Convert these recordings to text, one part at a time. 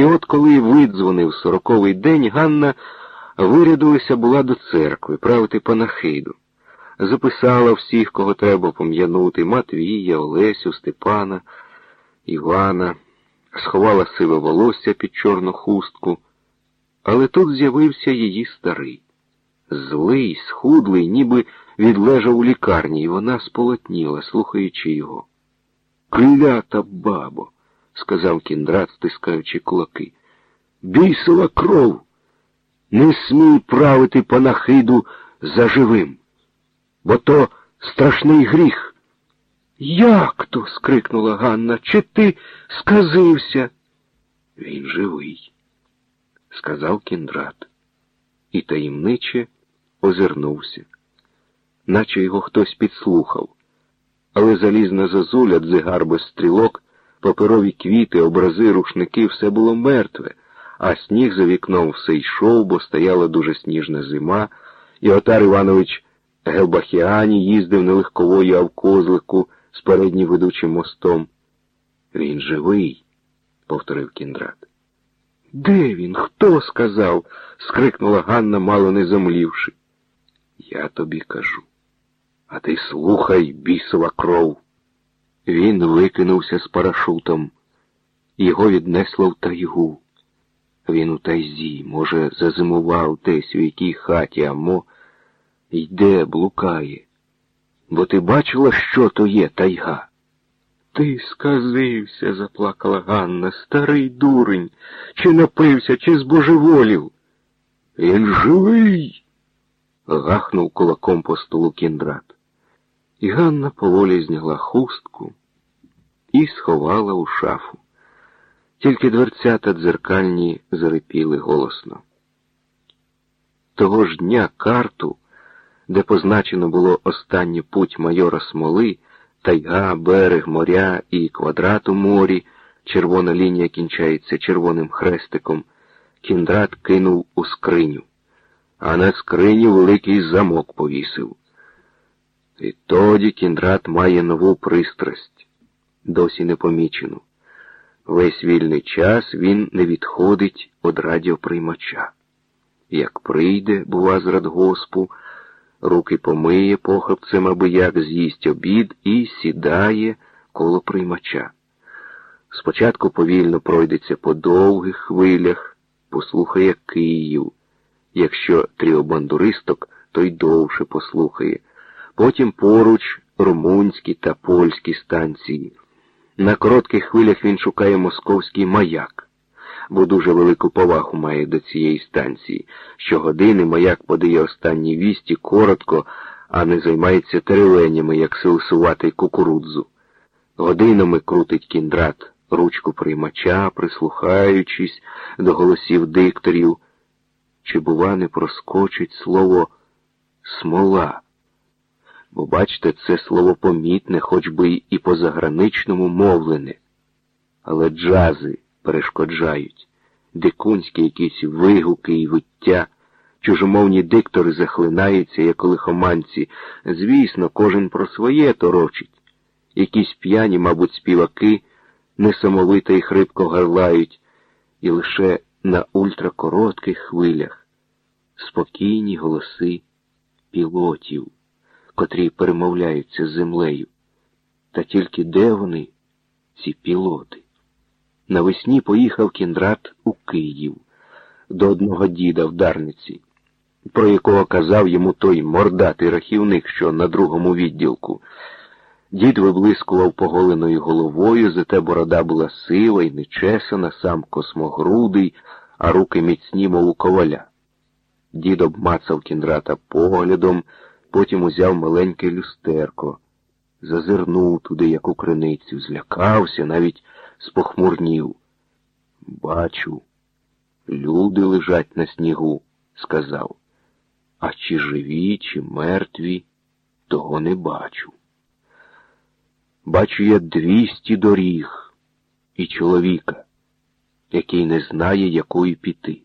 І от коли видзвонив сороковий день, Ганна вирядилася була до церкви, правити панахиду. Записала всіх, кого треба пом'янути Матвія, Олесю, Степана, Івана, сховала сиве волосся під чорну хустку. Але тут з'явився її старий. Злий, схудлий, ніби відлежав у лікарні, і вона сполотніла, слухаючи його. Клята бабо, сказав кіндрат, стискаючи кулаки. Бісова кров. Не смій правити панахиду за живим, бо то страшний гріх. Як то? скрикнула Ганна. Чи ти сказився? Він живий, сказав кіндрат, і таємниче озирнувся, наче його хтось підслухав. Але залізна зозуля, дзигар без стрілок, паперові квіти, образи, рушники все було мертве, а сніг за вікном все йшов, бо стояла дуже сніжна зима, і Отар Іванович Гелбахіані їздив на легкової а в козлику з переднім ведучим мостом. Він живий, повторив кіндрат. Де він? Хто сказав? скрикнула Ганна, мало не замлівши. Я тобі кажу. А ти слухай, бісова кров. Він викинувся з парашутом. Його віднесло в тайгу. Він у тайзі, може, зазимував десь у якій хаті, а мо йде, блукає. Бо ти бачила, що то є тайга? Ти сказився, заплакала Ганна, старий дурень, чи напився, чи збожеволів. Він живий. гахнув кулаком по столу кіндрат. І Ганна поволі зняла хустку і сховала у шафу. Тільки дверцята дзеркальні зарипіли голосно. Того ж дня карту, де позначено було останній путь майора Смоли, тайга, берег, моря і квадрат у морі, червона лінія кінчається червоним хрестиком, кіндрат кинув у скриню, а на скрині великий замок повісив. І тоді кіндрат має нову пристрасть, досі не помічену. Весь вільний час він не відходить від радіоприймача. Як прийде, бува, з радгоспу, руки помиє похапцем, аби як з'їсть обід і сідає коло приймача. Спочатку повільно пройдеться по довгих хвилях, послухає Київ. Якщо тріобандуристок, то й довше послухає. Потім поруч румунські та польські станції. На коротких хвилях він шукає московський маяк, бо дуже велику повагу має до цієї станції. Щогодини маяк подає останні вісті коротко, а не займається теревенями, як силсуватий кукурудзу. Годинами крутить кіндрат, ручку приймача, прислухаючись до голосів дикторів, чи, бува, не проскочить слово смола бо, бачите, це слово помітне, хоч би і по заграничному мовлене. Але джази перешкоджають, дикунські якісь вигуки і виття, чужомовні диктори захлинаються, як лихоманці. Звісно, кожен про своє торочить. Якісь п'яні, мабуть, співаки несамовито і хрипко гарлають, і лише на ультракоротких хвилях спокійні голоси пілотів котрі перемовляються з землею. Та тільки де вони, ці пілоти? Навесні поїхав кіндрат у Київ до одного діда в Дарниці, про якого казав йому той мордатий рахівник, що на другому відділку. Дід виблискував поголеною головою, зате борода була сила і нечесана, сам космогрудий, а руки міцні, мов у коваля. Дід обмацав кіндрата поглядом. Потім узяв маленьке люстерко, зазирнув туди, як у криницю, злякався, навіть спохмурнів. Бачу, люди лежать на снігу, сказав. А чи живі, чи мертві, того не бачу. Бачу я двісті доріг і чоловіка, який не знає, якої піти.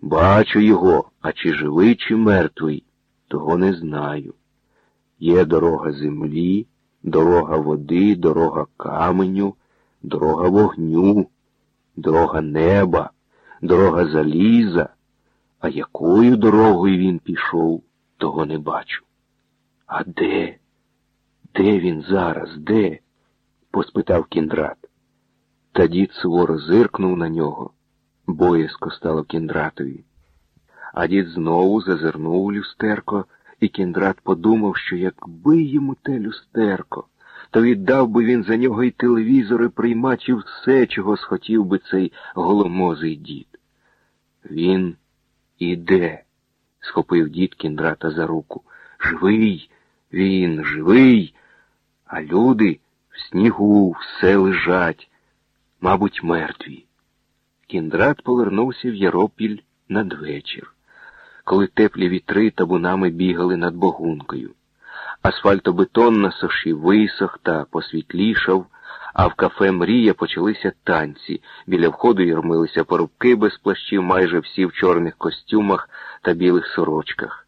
Бачу його, а чи живий, чи мертвий. Того не знаю. Є дорога землі, дорога води, дорога каменю, дорога вогню. дорога неба, дорога заліза. А якою дорогою він пішов, того не бачу. А де? Де він зараз? Де? поспитав кіндрат. Та дід суворо зиркнув на нього. Боязко стало кіндратові. А дід знову зазирнув у люстерко, і кіндрат подумав, що якби йому те люстерко, то віддав би він за нього і телевізор, і приймач, і все, чого схотів би цей голомозий дід. Він іде, схопив дід кіндрата за руку. Живий, він живий, а люди в снігу все лежать, мабуть, мертві. Кіндрат повернувся в Яропіль надвечір, коли теплі вітри табунами бігали над богункою. Асфальтобетон на соші висох та посвітлішав, а в кафе Мрія почалися танці. Біля входу юрмилися порубки без плащів, майже всі в чорних костюмах та білих сорочках.